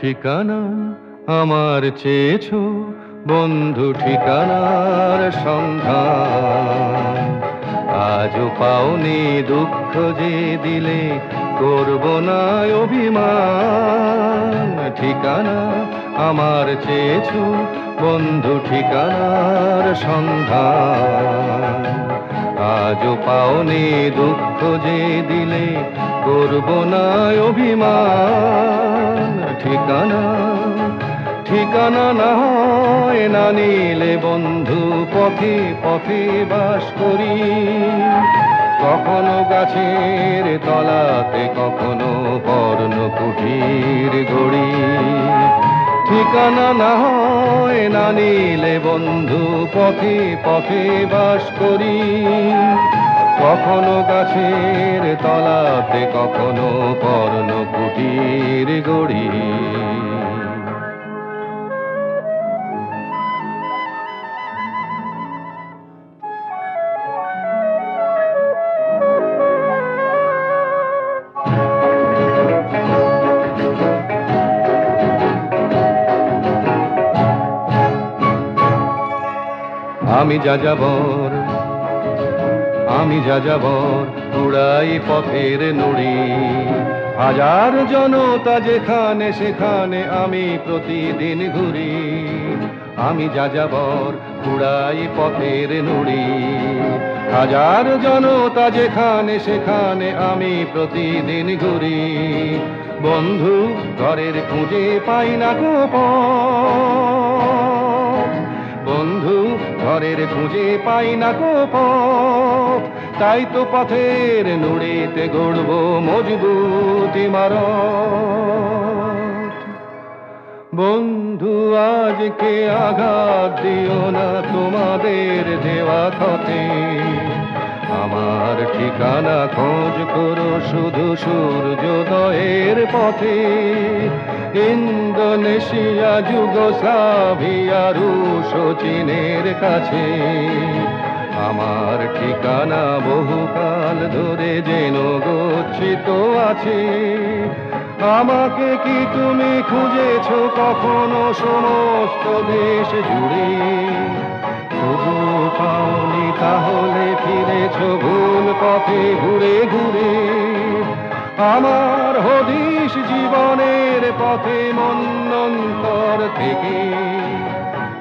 ঠিকানা, আমার চেয়েছ বন্ধু ঠিকানার সন্ধান। আজও পাওনি দুঃখ যে দিলে করব না অভিমান। ঠিকানা, আমার চেয়েছ বন্ধু ঠিকানার সন্ধান। আজও পাওনি দুঃখ যে দিলে করব না অভিমান। ঠিকানা ঠিকানা না হয় না নিলে বন্ধু পথে পথে বাস করি। কখনো গাছের তলাতে, কখনো পর্ণ কুঠির গড়ি ঠিকানা না হয় না নিলে বন্ধু পথে পথে বাস করি। কখনো গাছের তলাতে কখনো পর্ণ কুটির গড়ি। আমি যা যাবর আমি যা যাবর উড়াই পথের নুড়ি। হাজার জনতা যেখানে সেখানে আমি প্রতিদিন ঘুরি। আমি যা যাবর উড়াই পথের নুড়ি। হাজার জনতা যেখানে সেখানে আমি প্রতিদিন ঘুরি। বন্ধু, ঘরের খুঁজে পাই না গোপ বন্ধু ঘরের খুঁজে পাই না গোপ তাই তো পথের নুড়িতে গড়ব মজবুতি মার বন্ধু, আজকে আঘাত দিও না তোমাদের দেওয়া ক্ষতে। আমার ঠিকানা খোঁজ করো শুধু সূর্যোদয়ের পথে। ইন্দোনেশিয়া, যুগোস্লাভিয়া, রুশ চীনের কাছে। আমার ঠিকানা বহুকাল ধরে যেন গচ্ছিত আছে। আমাকে কি তুমি খুঁজেছ কখনো সমস্ত দেশ জুড়ে? ভুল পথে ঘুরে ঘুরে, আমার হদিশ জীবনের পথে মন্নন্তর থেকে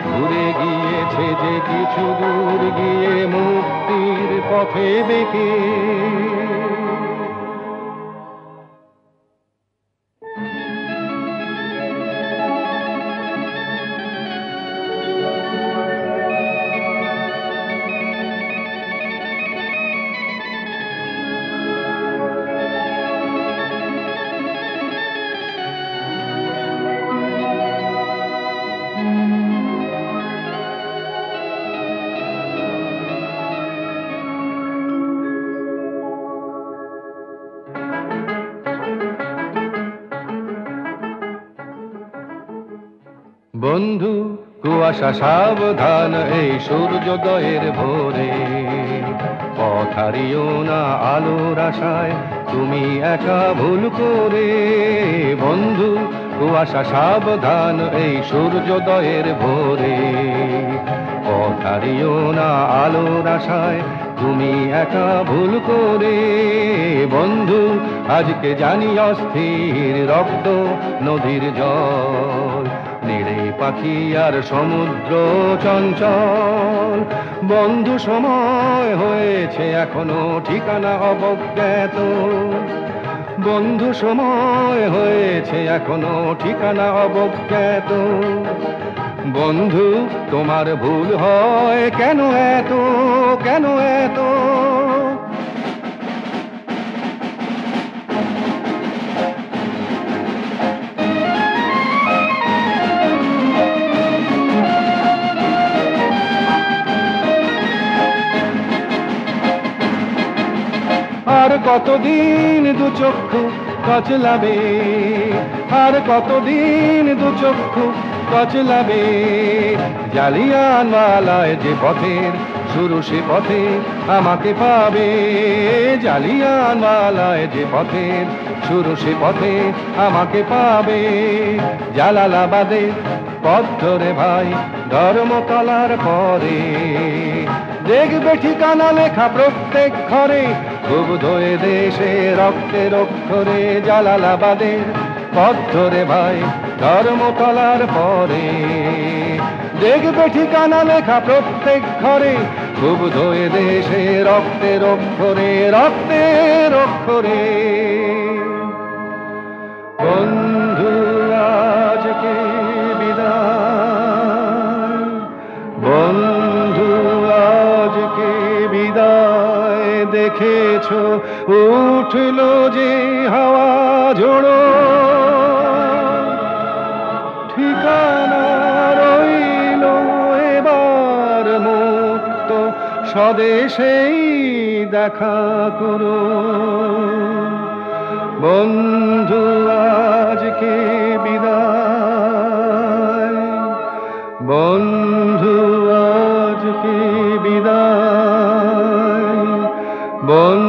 ঘুরে গিয়েছে যে কিছু দূর গিয়ে মুক্তির পথে বেঁকে। বন্ধু, কুয়াশা সাবধান, এই সূর্যোদয়ের ভোরে। পথারিও না আলোর আশায়, তুমি একা ভুল করে। বন্ধু, কুয়াশা সাবধান, এই সূর্যোদয়ের ভোরে। পথারিও না আলোর আশায়, তুমি একা ভুল করে। বন্ধু, আজকে জানি অস্থির রক্ত নদীর জল। পাখি আর সমুদ্র চঞ্চল। বন্ধু সময় হয়েছে এখনও ঠিকানা অবজ্ঞাত। বন্ধু সময় হয়েছে এখনও ঠিকানা অবজ্ঞাত। বন্ধু, তোমার ভুল হয় কেন এত? কেন এত? কতদিন দু চক্ষু কচলাবে আর কতদিন দু চক্ষু কচলাবে জালিয়ানওয়ালায় যে পথের শুরু সে পথে আমাকে পাবে। জালিয়ানওয়ালায় যে পথের শুরু সে পথে আমাকে পাবে। জালালাবাদের পথ ধরে ভাই ধর্মতলার পরে। দেখবে ঠিকানা লেখা প্রত্যেক ঘরে ধরে দেশে রক্তের অক্ষরে জালালাবাদের পথ ধরে ভাই ধর্মতলার পরে। দেখবে ঠিকানা লেখা প্রত্যেক ঘরে খুব ধরে দেশে রক্তের অক্ষরে রক্তের। অক্ষরে বন্ধু দেখেছ উঠল যে হাওয়া জোড়ো। ঠিকানা রইল এবার মুক্ত স্বদেশেই দেখা করো। বন্ধু বিদায় বন্ধু আজকে